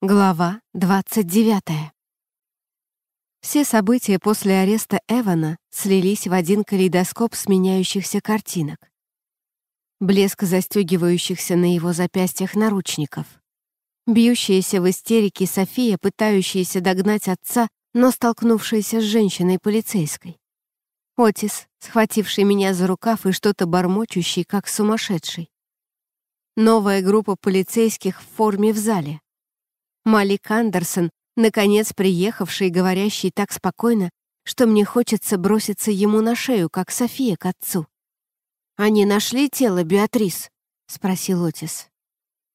Глава 29. Все события после ареста Эвана слились в один калейдоскоп сменяющихся картинок. Блеск застегивающихся на его запястьях наручников. Бьющаяся в истерике София, пытающаяся догнать отца, но столкнувшаяся с женщиной-полицейской. Отис, схвативший меня за рукав и что-то бормочущий, как сумасшедший. Новая группа полицейских в форме в зале — Малик Андерсон, наконец приехавший и говорящий так спокойно, что мне хочется броситься ему на шею, как София к отцу. «Они нашли тело, Беатрис?» — спросил Отис.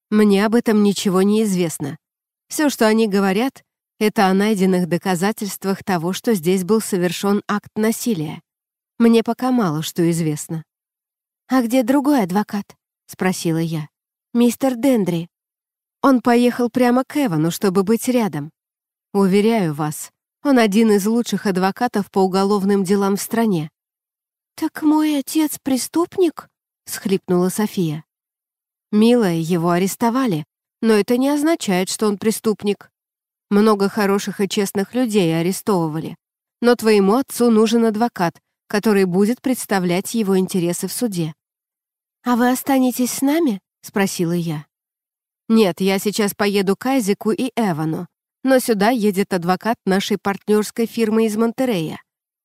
«Мне об этом ничего не известно. Все, что они говорят, это о найденных доказательствах того, что здесь был совершен акт насилия. Мне пока мало что известно». «А где другой адвокат?» — спросила я. «Мистер Дендри». Он поехал прямо к Эвану, чтобы быть рядом. Уверяю вас, он один из лучших адвокатов по уголовным делам в стране. «Так мой отец преступник?» — схлипнула София. «Милая, его арестовали, но это не означает, что он преступник. Много хороших и честных людей арестовывали. Но твоему отцу нужен адвокат, который будет представлять его интересы в суде». «А вы останетесь с нами?» — спросила я. «Нет, я сейчас поеду к Айзеку и Эвану, но сюда едет адвокат нашей партнерской фирмы из Монтерея.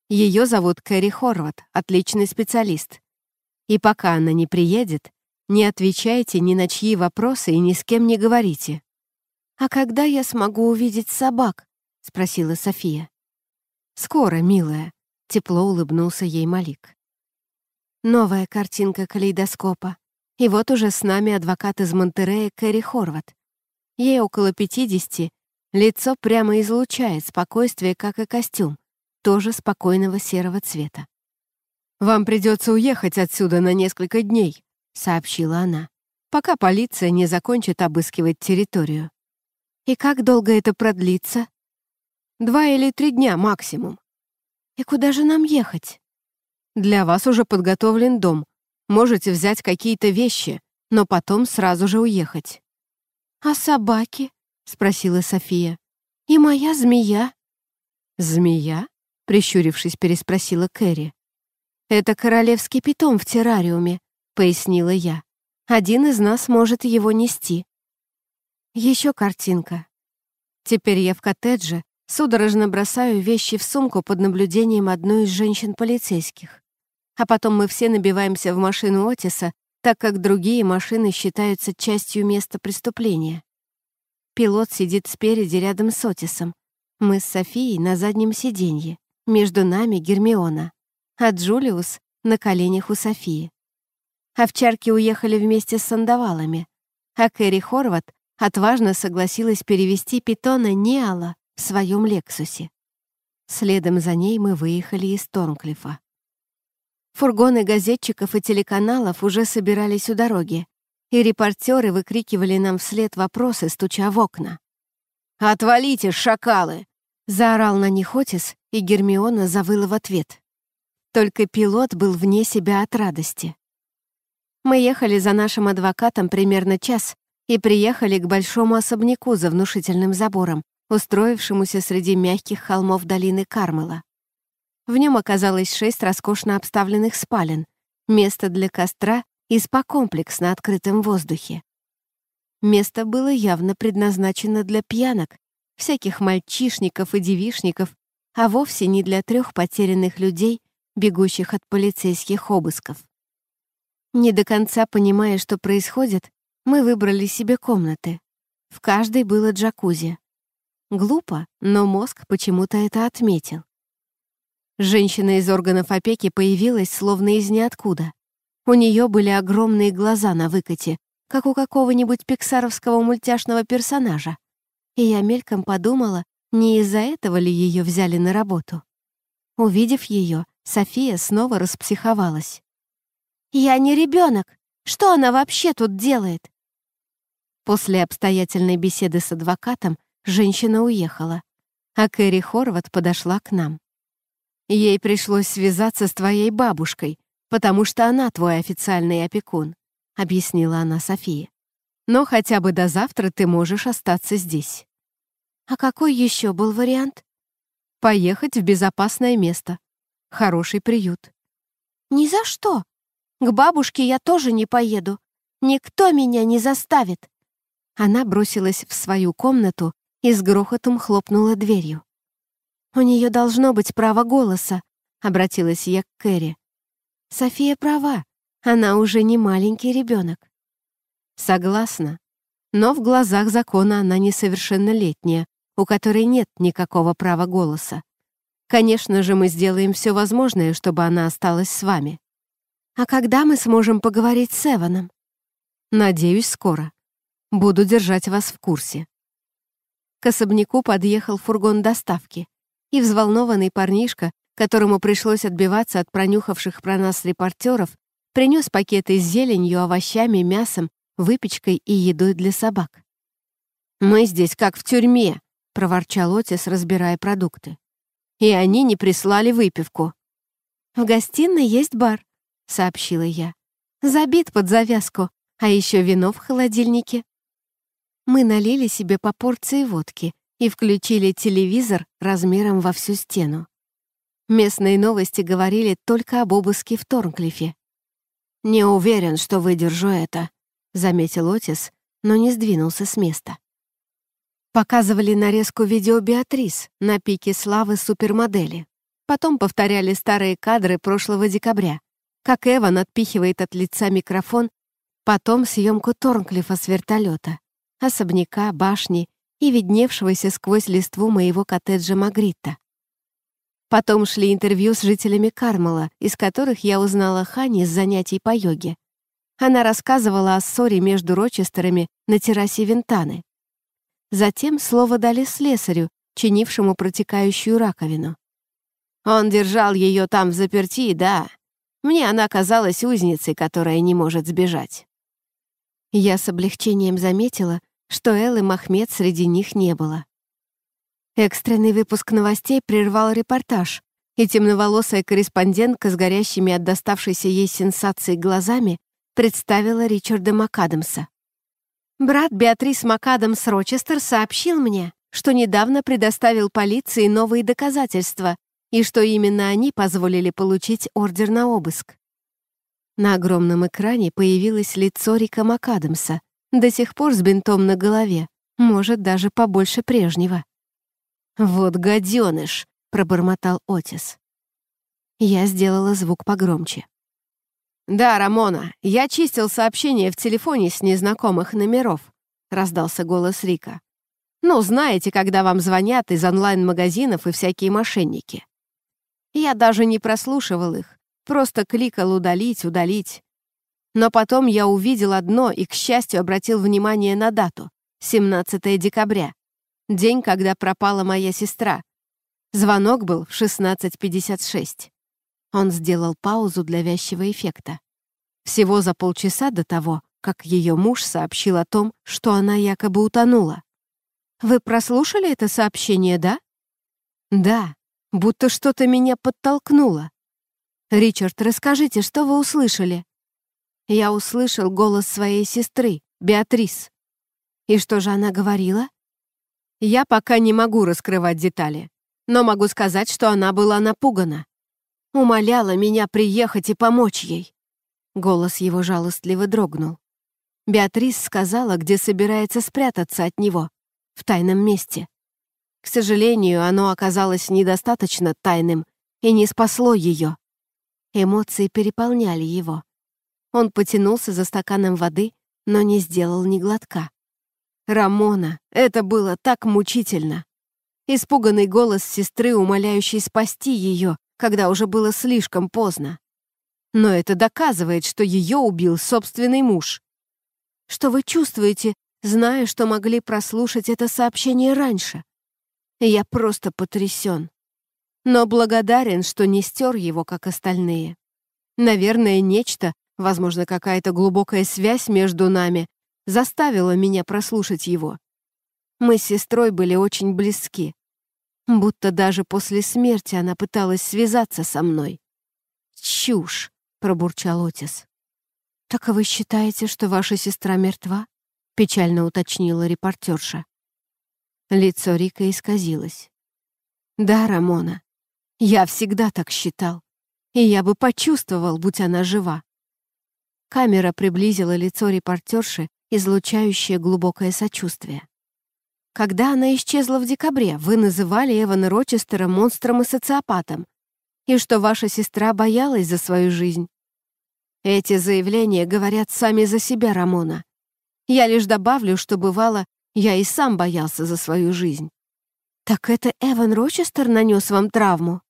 Ее зовут Кэрри Хорват, отличный специалист. И пока она не приедет, не отвечайте ни на чьи вопросы и ни с кем не говорите». «А когда я смогу увидеть собак?» — спросила София. «Скоро, милая», — тепло улыбнулся ей Малик. Новая картинка калейдоскопа. И вот уже с нами адвокат из Монтерея Кэрри Хорват. Ей около 50, лицо прямо излучает спокойствие, как и костюм, тоже спокойного серого цвета. «Вам придется уехать отсюда на несколько дней», — сообщила она, «пока полиция не закончит обыскивать территорию». «И как долго это продлится?» «Два или три дня максимум». «И куда же нам ехать?» «Для вас уже подготовлен дом, Можете взять какие-то вещи, но потом сразу же уехать». «А собаки?» — спросила София. «И моя змея?» «Змея?» — прищурившись, переспросила Кэрри. «Это королевский питом в террариуме», — пояснила я. «Один из нас может его нести». Еще картинка. Теперь я в коттедже, судорожно бросаю вещи в сумку под наблюдением одной из женщин-полицейских а потом мы все набиваемся в машину Отиса, так как другие машины считаются частью места преступления. Пилот сидит спереди рядом с Отисом. Мы с Софией на заднем сиденье. Между нами Гермиона. А Джулиус на коленях у Софии. Овчарки уехали вместе с сандавалами. А Кэрри Хорват отважно согласилась перевести питона Неала в своем Лексусе. Следом за ней мы выехали из Торнклифа. Фургоны газетчиков и телеканалов уже собирались у дороги, и репортеры выкрикивали нам вслед вопросы, стуча в окна. «Отвалите, шакалы!» — заорал на них Отис, и Гермиона завыла в ответ. Только пилот был вне себя от радости. Мы ехали за нашим адвокатом примерно час и приехали к большому особняку за внушительным забором, устроившемуся среди мягких холмов долины Кармела. В нем оказалось шесть роскошно обставленных спален, место для костра и спа-комплекс на открытом воздухе. Место было явно предназначено для пьянок, всяких мальчишников и девишников, а вовсе не для трех потерянных людей, бегущих от полицейских обысков. Не до конца понимая, что происходит, мы выбрали себе комнаты. В каждой было джакузи. Глупо, но мозг почему-то это отметил. Женщина из органов опеки появилась словно из ниоткуда. У нее были огромные глаза на выкате, как у какого-нибудь пиксаровского мультяшного персонажа. И я мельком подумала, не из-за этого ли ее взяли на работу. Увидев ее, София снова распсиховалась. «Я не ребенок! Что она вообще тут делает?» После обстоятельной беседы с адвокатом женщина уехала, а Кэрри Хорват подошла к нам. Ей пришлось связаться с твоей бабушкой, потому что она твой официальный опекун», — объяснила она Софии. «Но хотя бы до завтра ты можешь остаться здесь». «А какой еще был вариант?» «Поехать в безопасное место. Хороший приют». «Ни за что. К бабушке я тоже не поеду. Никто меня не заставит». Она бросилась в свою комнату и с грохотом хлопнула дверью. «У нее должно быть право голоса», — обратилась я к Кэрри. «София права, она уже не маленький ребенок». «Согласна. Но в глазах закона она несовершеннолетняя, у которой нет никакого права голоса. Конечно же, мы сделаем все возможное, чтобы она осталась с вами». «А когда мы сможем поговорить с Эваном?» «Надеюсь, скоро. Буду держать вас в курсе». К особняку подъехал фургон доставки — и взволнованный парнишка, которому пришлось отбиваться от пронюхавших про нас репортеров, принес пакеты с зеленью, овощами, мясом, выпечкой и едой для собак. «Мы здесь как в тюрьме», — проворчал Отис, разбирая продукты. «И они не прислали выпивку». «В гостиной есть бар», — сообщила я. «Забит под завязку, а еще вино в холодильнике». Мы налили себе по порции водки, и включили телевизор размером во всю стену. Местные новости говорили только об обыске в Торнклифе. «Не уверен, что выдержу это», — заметил Отис, но не сдвинулся с места. Показывали нарезку видео Беатрис на пике славы супермодели. Потом повторяли старые кадры прошлого декабря, как Эван отпихивает от лица микрофон, потом съемку Торнклифа с вертолета, особняка, башни и видневшегося сквозь листву моего коттеджа Магрита. Потом шли интервью с жителями Кармала, из которых я узнала Хани с занятий по йоге. Она рассказывала о ссоре между Рочестерами на террасе Вентаны. Затем слово дали слесарю, чинившему протекающую раковину. «Он держал ее там в заперти, да. Мне она казалась узницей, которая не может сбежать». Я с облегчением заметила, что Эллы Махмед среди них не было. Экстренный выпуск новостей прервал репортаж, и темноволосая корреспондентка с горящими от доставшейся ей сенсации глазами представила Ричарда МакАдамса. «Брат Беатрис МакАдамс Рочестер сообщил мне, что недавно предоставил полиции новые доказательства и что именно они позволили получить ордер на обыск. На огромном экране появилось лицо Рика МакАдамса, до сих пор с бинтом на голове, может, даже побольше прежнего. «Вот гаденыш!» — пробормотал Отис. Я сделала звук погромче. «Да, Рамона, я чистил сообщения в телефоне с незнакомых номеров», — раздался голос Рика. «Ну, знаете, когда вам звонят из онлайн-магазинов и всякие мошенники». Я даже не прослушивал их, просто кликал «удалить», «удалить». Но потом я увидел одно и, к счастью, обратил внимание на дату — 17 декабря, день, когда пропала моя сестра. Звонок был в 16.56. Он сделал паузу для вязчего эффекта. Всего за полчаса до того, как ее муж сообщил о том, что она якобы утонула. «Вы прослушали это сообщение, да?» «Да, будто что-то меня подтолкнуло». «Ричард, расскажите, что вы услышали?» я услышал голос своей сестры, Беатрис. И что же она говорила? Я пока не могу раскрывать детали, но могу сказать, что она была напугана. Умоляла меня приехать и помочь ей. Голос его жалостливо дрогнул. Беатрис сказала, где собирается спрятаться от него, в тайном месте. К сожалению, оно оказалось недостаточно тайным и не спасло ее. Эмоции переполняли его. Он потянулся за стаканом воды, но не сделал ни глотка. «Рамона, это было так мучительно!» Испуганный голос сестры, умоляющий спасти ее, когда уже было слишком поздно. Но это доказывает, что ее убил собственный муж. Что вы чувствуете, зная, что могли прослушать это сообщение раньше? Я просто потрясен. Но благодарен, что не стер его, как остальные. Наверное, нечто, Возможно, какая-то глубокая связь между нами заставила меня прослушать его. Мы с сестрой были очень близки. Будто даже после смерти она пыталась связаться со мной. «Чушь!» — пробурчал Отис. «Так вы считаете, что ваша сестра мертва?» — печально уточнила репортерша. Лицо Рика исказилось. «Да, Рамона, я всегда так считал, и я бы почувствовал, будь она жива. Камера приблизила лицо репортерши, излучающее глубокое сочувствие. Когда она исчезла в декабре, вы называли Эвана Рочестера монстром и социопатом, и что ваша сестра боялась за свою жизнь. Эти заявления говорят сами за себя, Рамона. Я лишь добавлю, что бывало, я и сам боялся за свою жизнь. Так это Эван Рочестер нанес вам травму?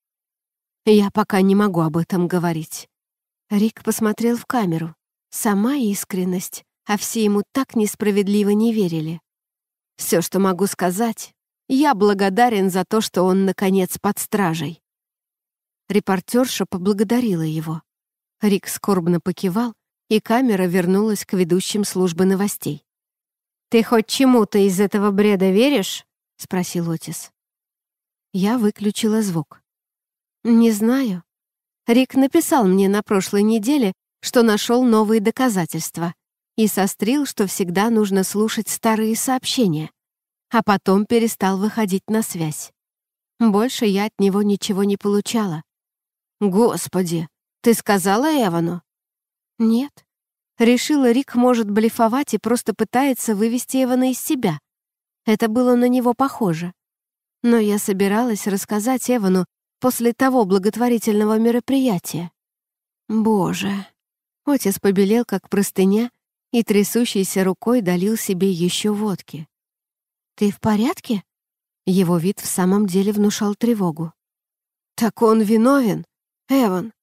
Я пока не могу об этом говорить. Рик посмотрел в камеру. Сама искренность, а все ему так несправедливо не верили. Все, что могу сказать, я благодарен за то, что он, наконец, под стражей. Репортерша поблагодарила его. Рик скорбно покивал, и камера вернулась к ведущим службы новостей. «Ты хоть чему-то из этого бреда веришь?» — спросил Отис. Я выключила звук. «Не знаю. Рик написал мне на прошлой неделе что нашел новые доказательства и сострил, что всегда нужно слушать старые сообщения, а потом перестал выходить на связь. Больше я от него ничего не получала. «Господи, ты сказала Эвану?» «Нет». Решила, Рик может блефовать и просто пытается вывести Эвана из себя. Это было на него похоже. Но я собиралась рассказать Эвану после того благотворительного мероприятия. Боже. Отец побелел, как простыня, и трясущейся рукой долил себе еще водки. «Ты в порядке?» Его вид в самом деле внушал тревогу. «Так он виновен, Эван!»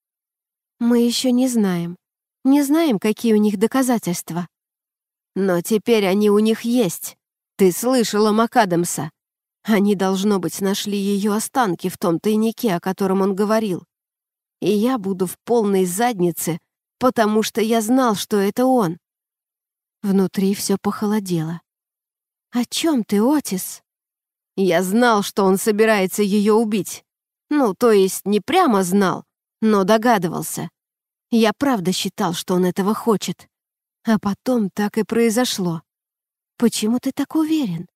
«Мы еще не знаем. Не знаем, какие у них доказательства». «Но теперь они у них есть. Ты слышала МакАдамса. Они, должно быть, нашли ее останки в том тайнике, о котором он говорил. И я буду в полной заднице, потому что я знал, что это он. Внутри все похолодело. «О чем ты, Отис?» «Я знал, что он собирается ее убить. Ну, то есть не прямо знал, но догадывался. Я правда считал, что он этого хочет. А потом так и произошло. Почему ты так уверен?»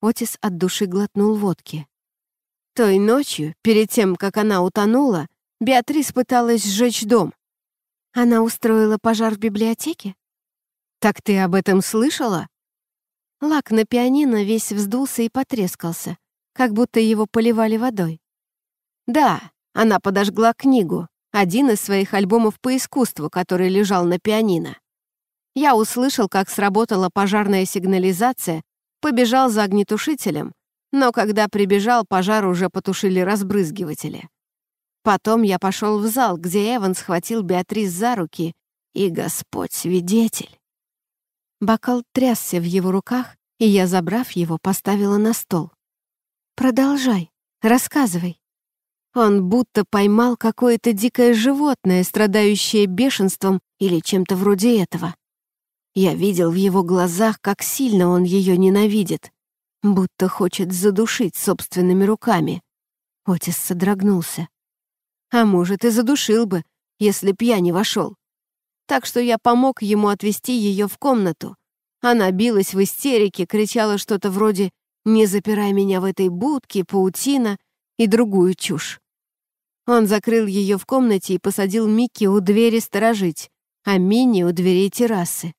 Отис от души глотнул водки. Той ночью, перед тем, как она утонула, Беатрис пыталась сжечь дом. Она устроила пожар в библиотеке? Так ты об этом слышала? Лак на пианино весь вздулся и потрескался, как будто его поливали водой. Да, она подожгла книгу, один из своих альбомов по искусству, который лежал на пианино. Я услышал, как сработала пожарная сигнализация, побежал за огнетушителем, но когда прибежал, пожар уже потушили разбрызгиватели. Потом я пошел в зал, где Эван схватил Беатрис за руки, и Господь свидетель. Бокал трясся в его руках, и я, забрав его, поставила на стол. «Продолжай, рассказывай». Он будто поймал какое-то дикое животное, страдающее бешенством или чем-то вроде этого. Я видел в его глазах, как сильно он ее ненавидит, будто хочет задушить собственными руками. Отис содрогнулся. А может, и задушил бы, если б я не вошел. Так что я помог ему отвести ее в комнату. Она билась в истерике, кричала что-то вроде «Не запирай меня в этой будке, паутина» и другую чушь. Он закрыл ее в комнате и посадил Микки у двери сторожить, а Мини у дверей террасы.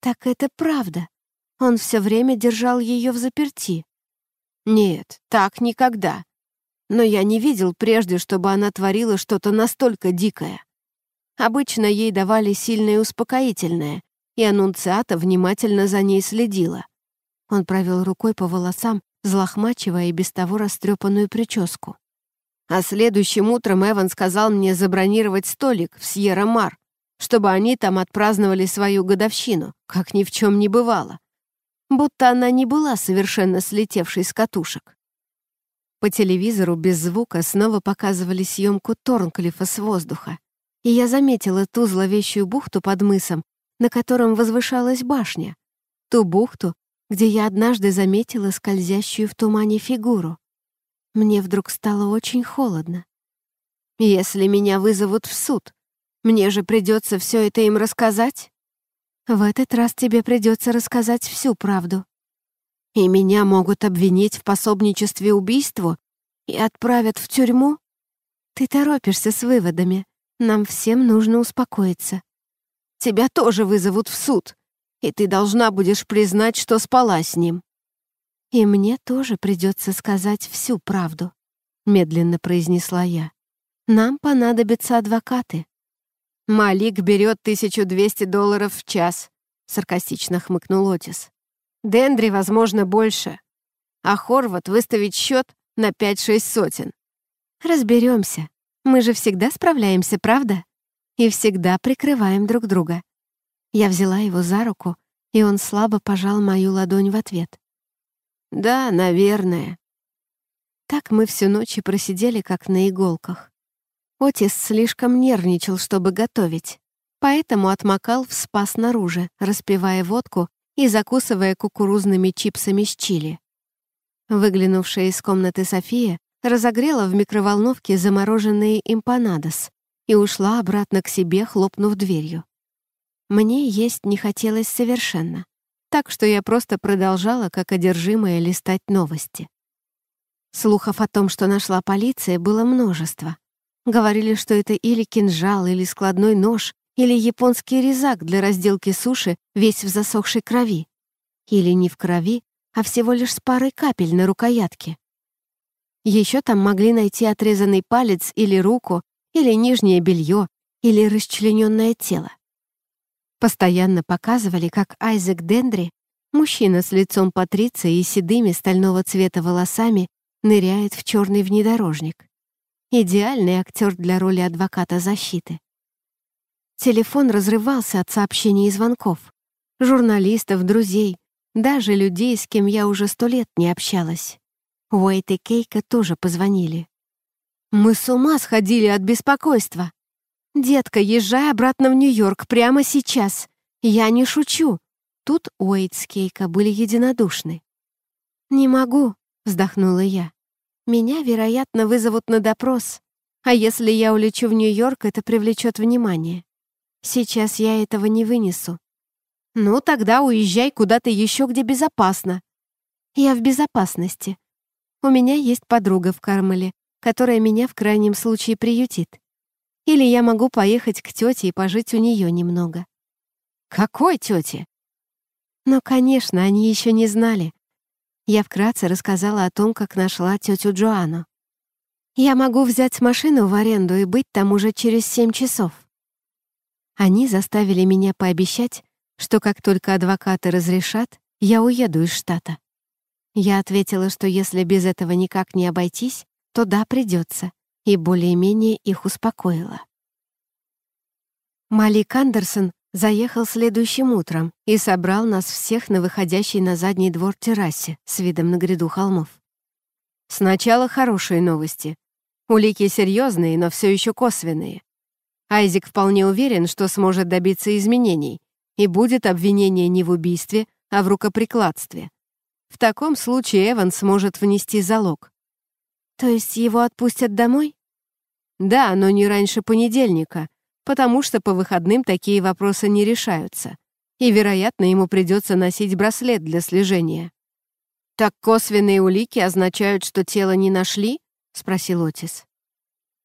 Так это правда. Он все время держал ее в заперти. Нет, так никогда но я не видел прежде, чтобы она творила что-то настолько дикое. Обычно ей давали сильное успокоительное, и Анунциата внимательно за ней следила. Он провел рукой по волосам, злохмачивая и без того растрепанную прическу. А следующим утром Эван сказал мне забронировать столик в Сьерра-Мар, чтобы они там отпраздновали свою годовщину, как ни в чем не бывало. Будто она не была совершенно слетевшей с катушек. По телевизору без звука снова показывали съемку Торнклифа с воздуха, и я заметила ту зловещую бухту под мысом, на котором возвышалась башня, ту бухту, где я однажды заметила скользящую в тумане фигуру. Мне вдруг стало очень холодно. «Если меня вызовут в суд, мне же придется все это им рассказать?» «В этот раз тебе придется рассказать всю правду», и меня могут обвинить в пособничестве убийству и отправят в тюрьму? Ты торопишься с выводами. Нам всем нужно успокоиться. Тебя тоже вызовут в суд, и ты должна будешь признать, что спала с ним. И мне тоже придется сказать всю правду, медленно произнесла я. Нам понадобятся адвокаты. Малик берет 1200 долларов в час, саркастично хмыкнул Отис. Дендри, возможно, больше. А Хорват выставить счет на 5-6 сотен. Разберемся. Мы же всегда справляемся, правда? И всегда прикрываем друг друга. Я взяла его за руку, и он слабо пожал мою ладонь в ответ. «Да, наверное». Так мы всю ночь и просидели, как на иголках. Отис слишком нервничал, чтобы готовить, поэтому отмокал в спа снаружи, распивая водку и закусывая кукурузными чипсами с чили. Выглянувшая из комнаты София разогрела в микроволновке замороженные импанадос и ушла обратно к себе, хлопнув дверью. Мне есть не хотелось совершенно, так что я просто продолжала, как одержимая, листать новости. Слухов о том, что нашла полиция, было множество. Говорили, что это или кинжал, или складной нож, или японский резак для разделки суши, весь в засохшей крови. Или не в крови, а всего лишь с парой капель на рукоятке. Еще там могли найти отрезанный палец или руку, или нижнее белье, или расчлененное тело. Постоянно показывали, как Айзек Дендри, мужчина с лицом Патриции и седыми стального цвета волосами, ныряет в черный внедорожник. Идеальный актер для роли адвоката защиты. Телефон разрывался от сообщений и звонков. Журналистов, друзей, даже людей, с кем я уже сто лет не общалась. Уэйт и Кейка тоже позвонили. «Мы с ума сходили от беспокойства!» «Детка, езжай обратно в Нью-Йорк прямо сейчас! Я не шучу!» Тут Уэйт с Кейка были единодушны. «Не могу», — вздохнула я. «Меня, вероятно, вызовут на допрос. А если я улечу в Нью-Йорк, это привлечет внимание. Сейчас я этого не вынесу. Ну, тогда уезжай куда-то еще, где безопасно. Я в безопасности. У меня есть подруга в Кармеле, которая меня в крайнем случае приютит. Или я могу поехать к тете и пожить у нее немного. Какой тете? Но, ну, конечно, они еще не знали. Я вкратце рассказала о том, как нашла тетю Джоану. Я могу взять машину в аренду и быть там уже через семь часов. Они заставили меня пообещать, что как только адвокаты разрешат, я уеду из штата. Я ответила, что если без этого никак не обойтись, то да, придется, и более-менее их успокоила. Малик Андерсон заехал следующим утром и собрал нас всех на выходящей на задний двор террасе с видом на гряду холмов. Сначала хорошие новости. Улики серьезные, но все еще косвенные. Айзек вполне уверен, что сможет добиться изменений, и будет обвинение не в убийстве, а в рукоприкладстве. В таком случае Эван сможет внести залог. То есть его отпустят домой? Да, но не раньше понедельника, потому что по выходным такие вопросы не решаются. И, вероятно, ему придется носить браслет для слежения. «Так косвенные улики означают, что тело не нашли?» — спросил Отис.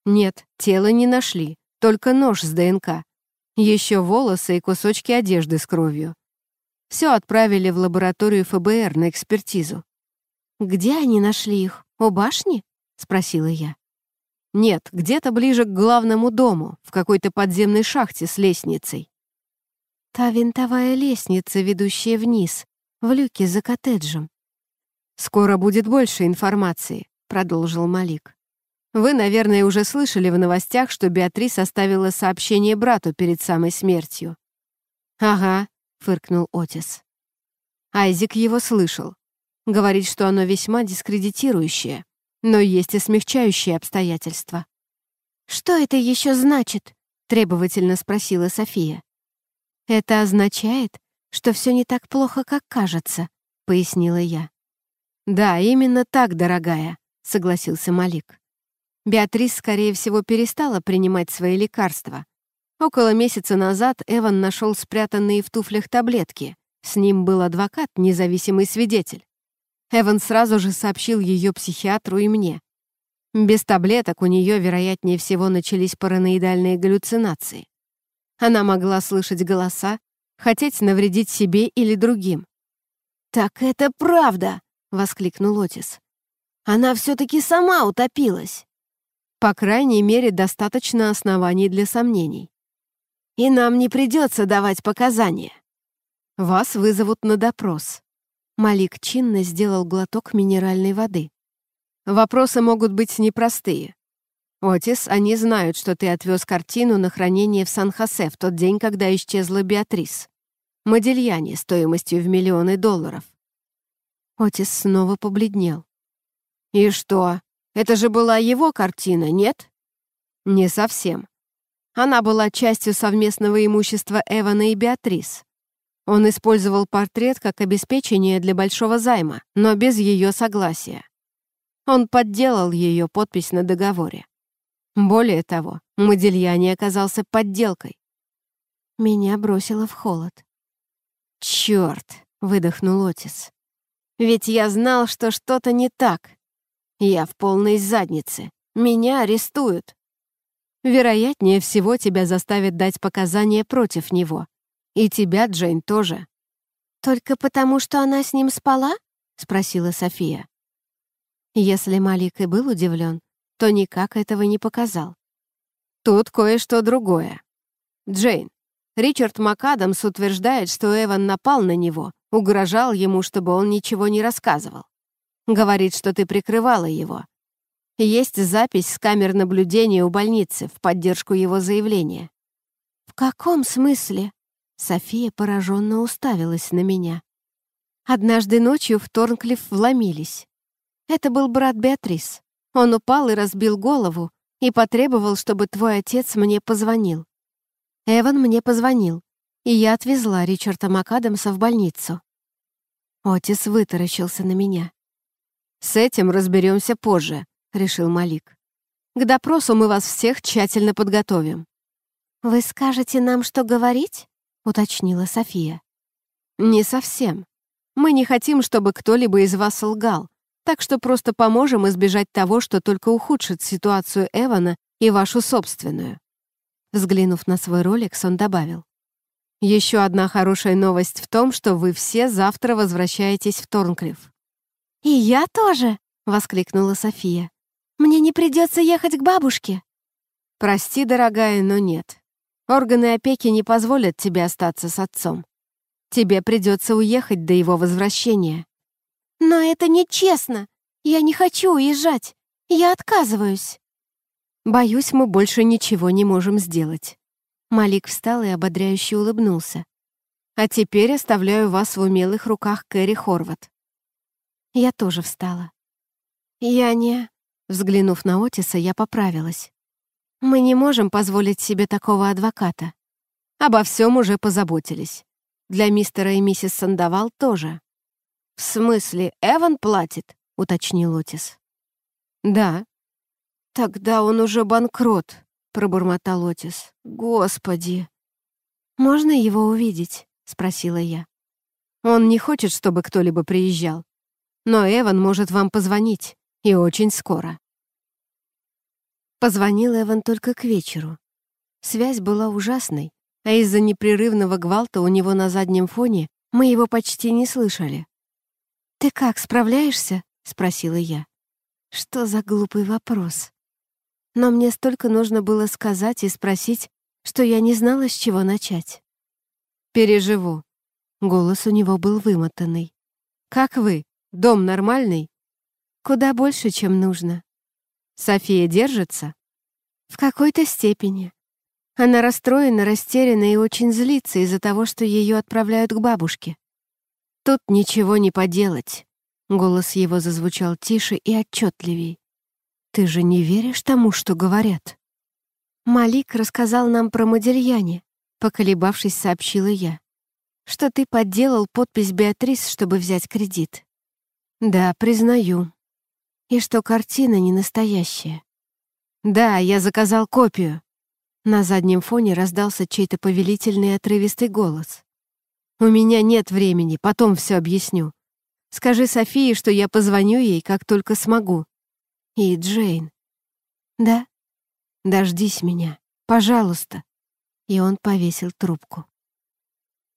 «Нет, тело не нашли. Только нож с ДНК. Еще волосы и кусочки одежды с кровью. Все отправили в лабораторию ФБР на экспертизу. «Где они нашли их? У башни?» — спросила я. «Нет, где-то ближе к главному дому, в какой-то подземной шахте с лестницей». «Та винтовая лестница, ведущая вниз, в люке за коттеджем». «Скоро будет больше информации», — продолжил Малик. Вы, наверное, уже слышали в новостях, что Беатрис оставила сообщение брату перед самой смертью. «Ага», — фыркнул Отис. Айзик его слышал. Говорит, что оно весьма дискредитирующее, но есть и смягчающие обстоятельства. «Что это еще значит?» — требовательно спросила София. «Это означает, что все не так плохо, как кажется», — пояснила я. «Да, именно так, дорогая», — согласился Малик. Беатрис, скорее всего, перестала принимать свои лекарства. Около месяца назад Эван нашел спрятанные в туфлях таблетки. С ним был адвокат, независимый свидетель. Эван сразу же сообщил ее психиатру и мне. Без таблеток у нее, вероятнее всего, начались параноидальные галлюцинации. Она могла слышать голоса, хотеть навредить себе или другим. «Так это правда!» — воскликнул Отис. «Она все-таки сама утопилась!» По крайней мере, достаточно оснований для сомнений. И нам не придется давать показания. Вас вызовут на допрос. Малик чинно сделал глоток минеральной воды. Вопросы могут быть непростые. Отис, они знают, что ты отвез картину на хранение в Сан-Хосе в тот день, когда исчезла Беатрис. Модельяне стоимостью в миллионы долларов. Отис снова побледнел. «И что? Это же была его картина, нет? Не совсем. Она была частью совместного имущества Эвана и Беатрис. Он использовал портрет как обеспечение для большого займа, но без ее согласия. Он подделал ее подпись на договоре. Более того, Модельяне оказался подделкой. Меня бросило в холод. Черт, — выдохнул Отис. «Ведь я знал, что что-то не так. Я в полной заднице. Меня арестуют. Вероятнее всего, тебя заставят дать показания против него. И тебя, Джейн, тоже. «Только потому, что она с ним спала?» — спросила София. Если Малик и был удивлен, то никак этого не показал. Тут кое-что другое. Джейн, Ричард МакАдамс утверждает, что Эван напал на него, угрожал ему, чтобы он ничего не рассказывал. Говорит, что ты прикрывала его. Есть запись с камер наблюдения у больницы в поддержку его заявления. В каком смысле? София пораженно уставилась на меня. Однажды ночью в Торнклифф вломились. Это был брат Беатрис. Он упал и разбил голову, и потребовал, чтобы твой отец мне позвонил. Эван мне позвонил, и я отвезла Ричарда МакАдамса в больницу. Отис вытаращился на меня. «С этим разберемся позже», — решил Малик. «К допросу мы вас всех тщательно подготовим». «Вы скажете нам, что говорить?» — уточнила София. «Не совсем. Мы не хотим, чтобы кто-либо из вас лгал, так что просто поможем избежать того, что только ухудшит ситуацию Эвана и вашу собственную». Взглянув на свой роликс, он добавил. «Еще одна хорошая новость в том, что вы все завтра возвращаетесь в Торнклифф. «И я тоже!» — воскликнула София. «Мне не придется ехать к бабушке!» «Прости, дорогая, но нет. Органы опеки не позволят тебе остаться с отцом. Тебе придется уехать до его возвращения». «Но это нечестно! Я не хочу уезжать! Я отказываюсь!» «Боюсь, мы больше ничего не можем сделать». Малик встал и ободряюще улыбнулся. «А теперь оставляю вас в умелых руках Кэрри Хорват. Я тоже встала. «Я не...» Взглянув на Отиса, я поправилась. «Мы не можем позволить себе такого адвоката. Обо всем уже позаботились. Для мистера и миссис Сандавал тоже». «В смысле, Эван платит?» — уточнил Отис. «Да». «Тогда он уже банкрот», — пробормотал Отис. «Господи!» «Можно его увидеть?» — спросила я. «Он не хочет, чтобы кто-либо приезжал но Эван может вам позвонить, и очень скоро. Позвонил Эван только к вечеру. Связь была ужасной, а из-за непрерывного гвалта у него на заднем фоне мы его почти не слышали. «Ты как, справляешься?» — спросила я. Что за глупый вопрос? Но мне столько нужно было сказать и спросить, что я не знала, с чего начать. «Переживу». Голос у него был вымотанный. «Как вы?» Дом нормальный? Куда больше, чем нужно. София держится? В какой-то степени. Она расстроена, растеряна и очень злится из-за того, что ее отправляют к бабушке. Тут ничего не поделать. Голос его зазвучал тише и отчетливей. «Ты же не веришь тому, что говорят?» «Малик рассказал нам про Модельяне», — поколебавшись, сообщила я, «что ты подделал подпись Беатрис, чтобы взять кредит». Да, признаю. И что картина не настоящая. Да, я заказал копию. На заднем фоне раздался чей-то повелительный отрывистый голос. У меня нет времени, потом все объясню. Скажи Софии, что я позвоню ей, как только смогу. И Джейн. Да? Дождись меня, пожалуйста. И он повесил трубку.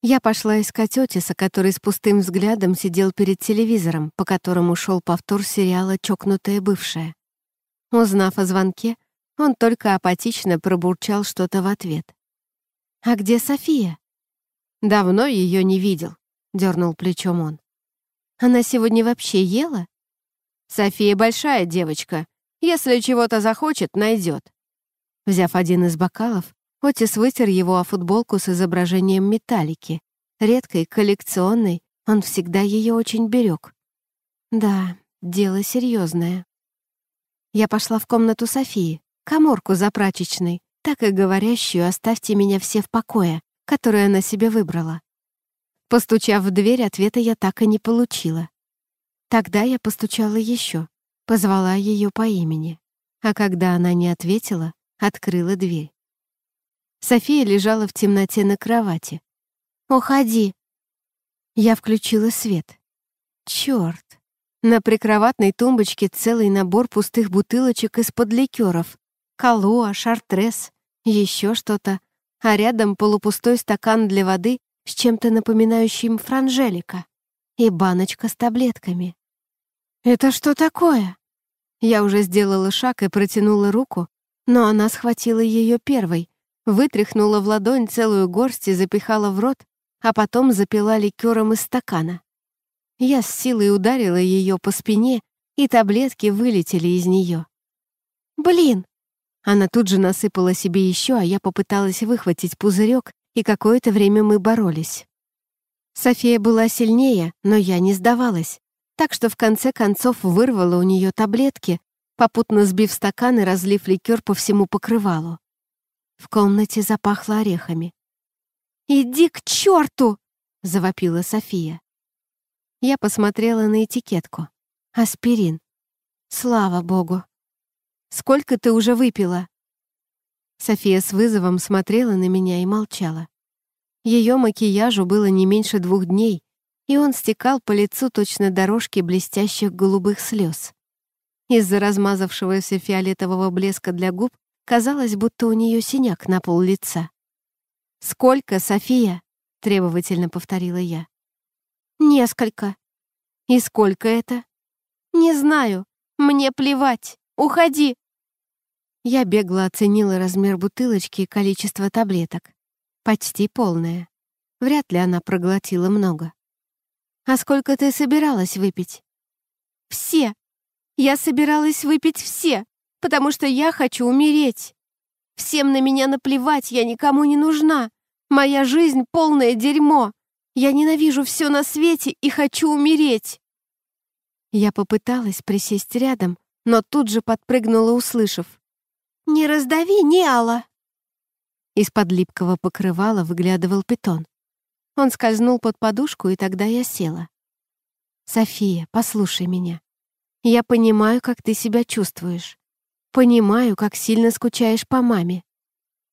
Я пошла искать Отиса, который с пустым взглядом сидел перед телевизором, по которому шел повтор сериала «Чокнутая бывшая». Узнав о звонке, он только апатично пробурчал что-то в ответ. «А где София?» «Давно ее не видел», — дернул плечом он. «Она сегодня вообще ела?» «София большая девочка. Если чего-то захочет, найдет». Взяв один из бокалов, Отис вытер его о футболку с изображением металлики. Редкой, коллекционной, он всегда ее очень берег. Да, дело серьезное. Я пошла в комнату Софии, коморку за прачечной, так и говорящую «оставьте меня все в покое», которую она себе выбрала. Постучав в дверь, ответа я так и не получила. Тогда я постучала еще, позвала ее по имени, а когда она не ответила, открыла дверь. София лежала в темноте на кровати. «Уходи!» Я включила свет. Черт! На прикроватной тумбочке целый набор пустых бутылочек из-под ликеров. Калуа, шартрес, еще что-то. А рядом полупустой стакан для воды с чем-то напоминающим франжелика. И баночка с таблетками. «Это что такое?» Я уже сделала шаг и протянула руку, но она схватила ее первой, вытряхнула в ладонь целую горсть и запихала в рот, а потом запила ликером из стакана. Я с силой ударила ее по спине, и таблетки вылетели из нее. «Блин!» Она тут же насыпала себе еще, а я попыталась выхватить пузырек, и какое-то время мы боролись. София была сильнее, но я не сдавалась, так что в конце концов вырвала у нее таблетки, попутно сбив стакан и разлив ликер по всему покрывалу. В комнате запахло орехами. «Иди к черту!» — завопила София. Я посмотрела на этикетку. «Аспирин. Слава богу! Сколько ты уже выпила?» София с вызовом смотрела на меня и молчала. Ее макияжу было не меньше двух дней, и он стекал по лицу точно дорожки блестящих голубых слез. Из-за размазавшегося фиолетового блеска для губ Казалось, будто у нее синяк на пол лица. «Сколько, София?» — требовательно повторила я. «Несколько». «И сколько это?» «Не знаю. Мне плевать. Уходи!» Я бегло оценила размер бутылочки и количество таблеток. Почти полная. Вряд ли она проглотила много. «А сколько ты собиралась выпить?» «Все! Я собиралась выпить все!» потому что я хочу умереть. Всем на меня наплевать, я никому не нужна. Моя жизнь — полное дерьмо. Я ненавижу все на свете и хочу умереть». Я попыталась присесть рядом, но тут же подпрыгнула, услышав. «Не раздави, не Неала!» Из-под липкого покрывала выглядывал питон. Он скользнул под подушку, и тогда я села. «София, послушай меня. Я понимаю, как ты себя чувствуешь. Понимаю, как сильно скучаешь по маме».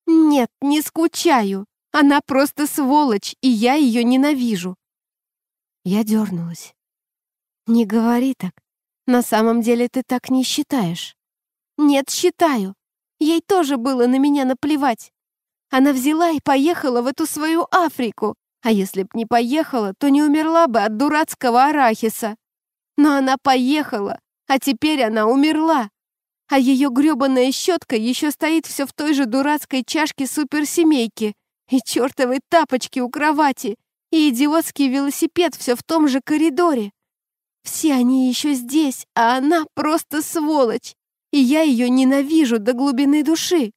«Нет, не скучаю. Она просто сволочь, и я ее ненавижу». Я дернулась. «Не говори так. На самом деле ты так не считаешь». «Нет, считаю. Ей тоже было на меня наплевать. Она взяла и поехала в эту свою Африку, а если б не поехала, то не умерла бы от дурацкого арахиса. Но она поехала, а теперь она умерла а ее грёбаная щетка еще стоит все в той же дурацкой чашке суперсемейки и чертовой тапочки у кровати, и идиотский велосипед все в том же коридоре. Все они еще здесь, а она просто сволочь, и я ее ненавижу до глубины души.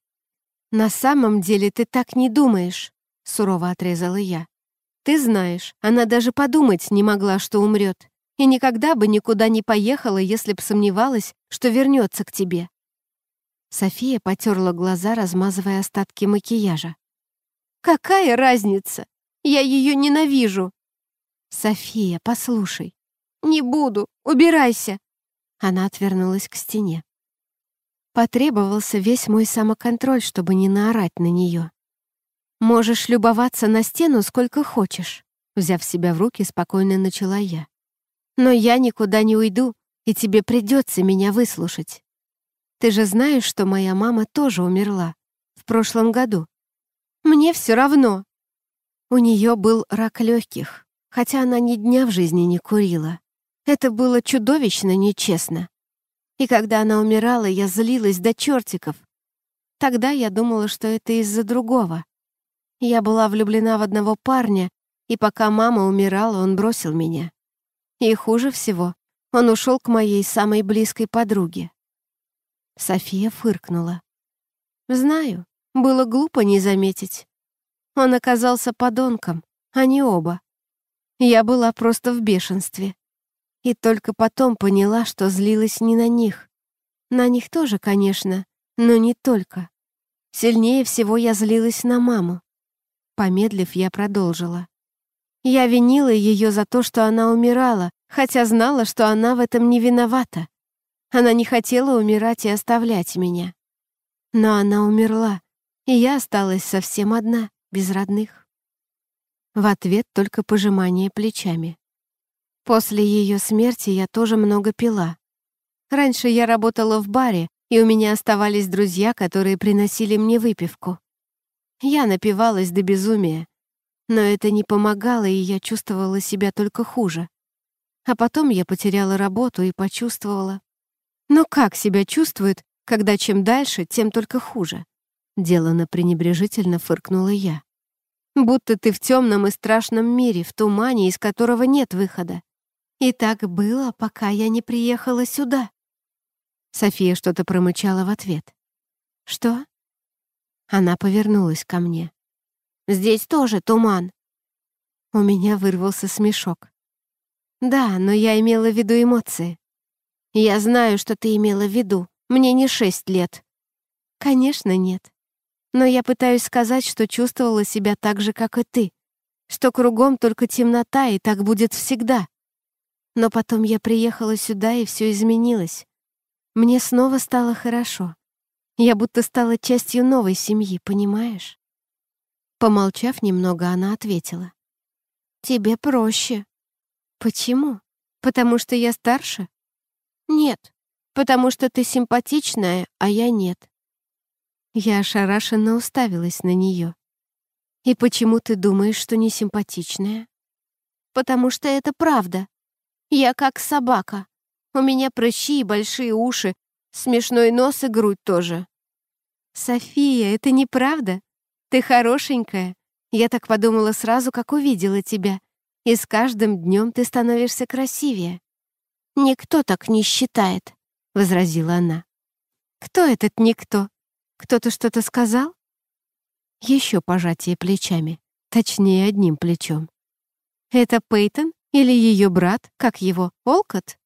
На самом деле ты так не думаешь, сурово отрезала я. Ты знаешь, она даже подумать не могла, что умрет и никогда бы никуда не поехала, если б сомневалась, что вернется к тебе». София потерла глаза, размазывая остатки макияжа. «Какая разница? Я ее ненавижу!» «София, послушай». «Не буду! Убирайся!» Она отвернулась к стене. Потребовался весь мой самоконтроль, чтобы не наорать на нее. «Можешь любоваться на стену сколько хочешь», — взяв себя в руки, спокойно начала я. Но я никуда не уйду, и тебе придется меня выслушать. Ты же знаешь, что моя мама тоже умерла в прошлом году. Мне все равно. У нее был рак легких, хотя она ни дня в жизни не курила. Это было чудовищно нечестно. И когда она умирала, я злилась до чертиков. Тогда я думала, что это из-за другого. Я была влюблена в одного парня, и пока мама умирала, он бросил меня. И хуже всего, он ушел к моей самой близкой подруге. София фыркнула. «Знаю, было глупо не заметить. Он оказался подонком, а они оба. Я была просто в бешенстве. И только потом поняла, что злилась не на них. На них тоже, конечно, но не только. Сильнее всего я злилась на маму. Помедлив, я продолжила. Я винила ее за то, что она умирала, хотя знала, что она в этом не виновата. Она не хотела умирать и оставлять меня. Но она умерла, и я осталась совсем одна, без родных. В ответ только пожимание плечами. После ее смерти я тоже много пила. Раньше я работала в баре, и у меня оставались друзья, которые приносили мне выпивку. Я напивалась до безумия, но это не помогало, и я чувствовала себя только хуже. А потом я потеряла работу и почувствовала. Но как себя чувствует, когда чем дальше, тем только хуже? Делано пренебрежительно фыркнула я. Будто ты в темном и страшном мире, в тумане, из которого нет выхода. И так было, пока я не приехала сюда. София что-то промычала в ответ. «Что?» Она повернулась ко мне. Здесь тоже туман». У меня вырвался смешок. «Да, но я имела в виду эмоции». «Я знаю, что ты имела в виду. Мне не шесть лет». «Конечно, нет. Но я пытаюсь сказать, что чувствовала себя так же, как и ты, что кругом только темнота, и так будет всегда. Но потом я приехала сюда, и все изменилось. Мне снова стало хорошо. Я будто стала частью новой семьи, понимаешь? Помолчав немного, она ответила. «Тебе проще». «Почему? Потому что я старше?» «Нет, потому что ты симпатичная, а я нет». Я ошарашенно уставилась на нее. «И почему ты думаешь, что не симпатичная?» «Потому что это правда. Я как собака. У меня прыщи и большие уши, смешной нос и грудь тоже». «София, это неправда?» Ты хорошенькая. Я так подумала сразу, как увидела тебя. И с каждым днем ты становишься красивее». «Никто так не считает», — возразила она. «Кто этот никто? Кто-то что-то сказал?» Еще пожатие плечами, точнее, одним плечом. «Это Пейтон или ее брат, как его, Олкот?»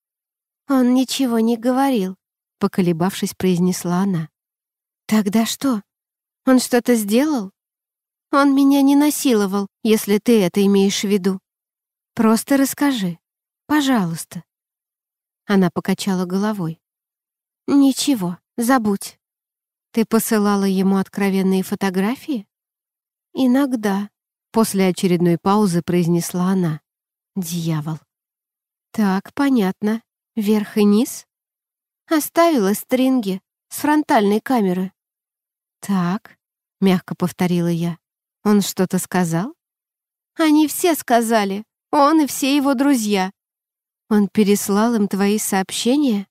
«Он ничего не говорил», — поколебавшись, произнесла она. «Тогда что?» Он что-то сделал? Он меня не насиловал, если ты это имеешь в виду. Просто расскажи. Пожалуйста. Она покачала головой. Ничего, забудь. Ты посылала ему откровенные фотографии? Иногда. После очередной паузы произнесла она. Дьявол. Так, понятно. Верх и низ? Оставила стринги с фронтальной камеры. «Так», — мягко повторила я. «Он что-то сказал?» «Они все сказали. Он и все его друзья». «Он переслал им твои сообщения?»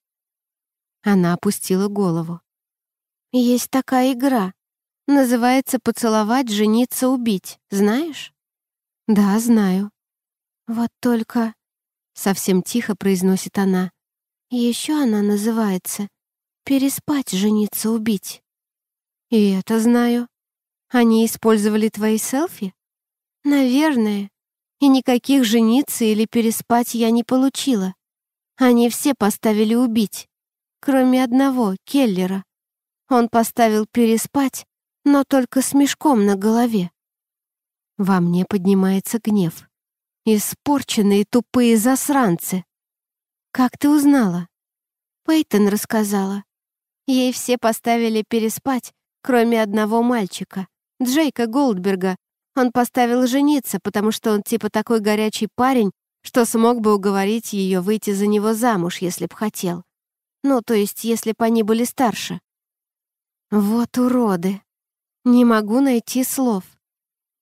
Она опустила голову. «Есть такая игра. Называется «Поцеловать, жениться, убить». Знаешь?» «Да, знаю». «Вот только...» — совсем тихо произносит она. «Еще она называется «Переспать, жениться, убить». И это знаю. Они использовали твои селфи? Наверное. И никаких жениться или переспать я не получила. Они все поставили убить. Кроме одного, Келлера. Он поставил переспать, но только с мешком на голове. Во мне поднимается гнев. Испорченные тупые засранцы. Как ты узнала? Пейтон рассказала. Ей все поставили переспать, Кроме одного мальчика, Джейка Голдберга. Он поставил жениться, потому что он типа такой горячий парень, что смог бы уговорить ее выйти за него замуж, если б хотел. Ну, то есть, если бы они были старше. Вот уроды. Не могу найти слов.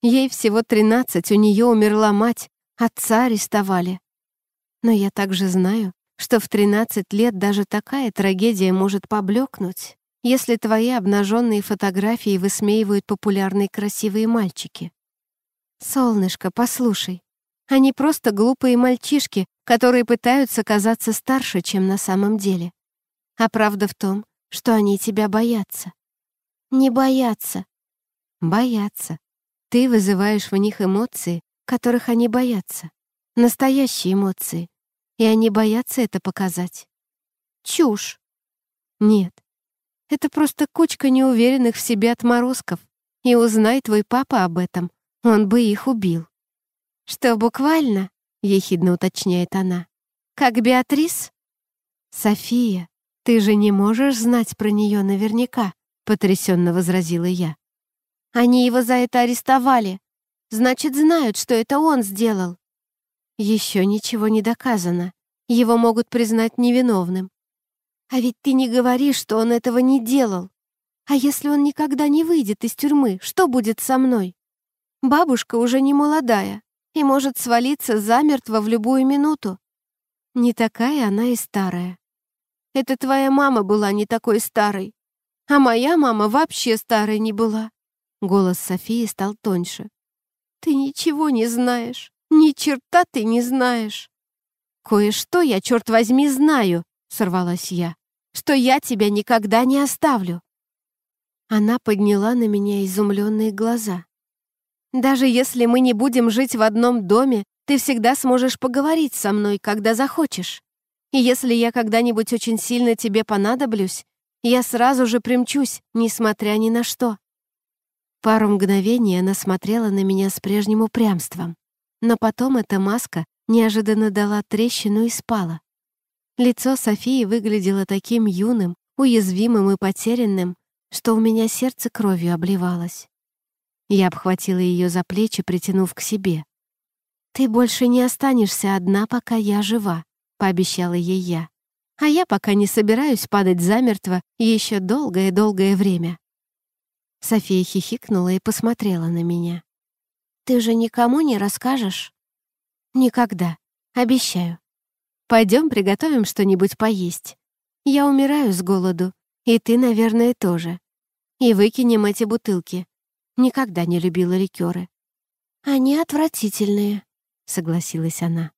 Ей всего 13, у нее умерла мать, отца арестовали. Но я также знаю, что в 13 лет даже такая трагедия может поблекнуть если твои обнаженные фотографии высмеивают популярные красивые мальчики? Солнышко, послушай, они просто глупые мальчишки, которые пытаются казаться старше, чем на самом деле. А правда в том, что они тебя боятся. Не боятся. Боятся. Ты вызываешь в них эмоции, которых они боятся. Настоящие эмоции. И они боятся это показать. Чушь. Нет, это просто кучка неуверенных в себе отморозков. И узнай твой папа об этом, он бы их убил. Что буквально, ехидно уточняет она, как Беатрис? София, ты же не можешь знать про нее наверняка, потрясенно возразила я. Они его за это арестовали. Значит, знают, что это он сделал. Еще ничего не доказано. Его могут признать невиновным. А ведь ты не говоришь, что он этого не делал. А если он никогда не выйдет из тюрьмы, что будет со мной? Бабушка уже не молодая и может свалиться замертво в любую минуту. Не такая она и старая. Это твоя мама была не такой старой. А моя мама вообще старой не была. Голос Софии стал тоньше. Ты ничего не знаешь. Ни черта ты не знаешь. Кое-что я, черт возьми, знаю, сорвалась я что я тебя никогда не оставлю». Она подняла на меня изумленные глаза. «Даже если мы не будем жить в одном доме, ты всегда сможешь поговорить со мной, когда захочешь. И если я когда-нибудь очень сильно тебе понадоблюсь, я сразу же примчусь, несмотря ни на что». Пару мгновений она смотрела на меня с прежним упрямством, но потом эта маска неожиданно дала трещину и спала. Лицо Софии выглядело таким юным, уязвимым и потерянным, что у меня сердце кровью обливалось. Я обхватила ее за плечи, притянув к себе. «Ты больше не останешься одна, пока я жива», — пообещала ей я. «А я пока не собираюсь падать замертво еще долгое-долгое время». София хихикнула и посмотрела на меня. «Ты же никому не расскажешь?» «Никогда. Обещаю. Пойдем приготовим что-нибудь поесть. Я умираю с голоду, и ты, наверное, тоже. И выкинем эти бутылки. Никогда не любила ликеры. Они отвратительные, согласилась она.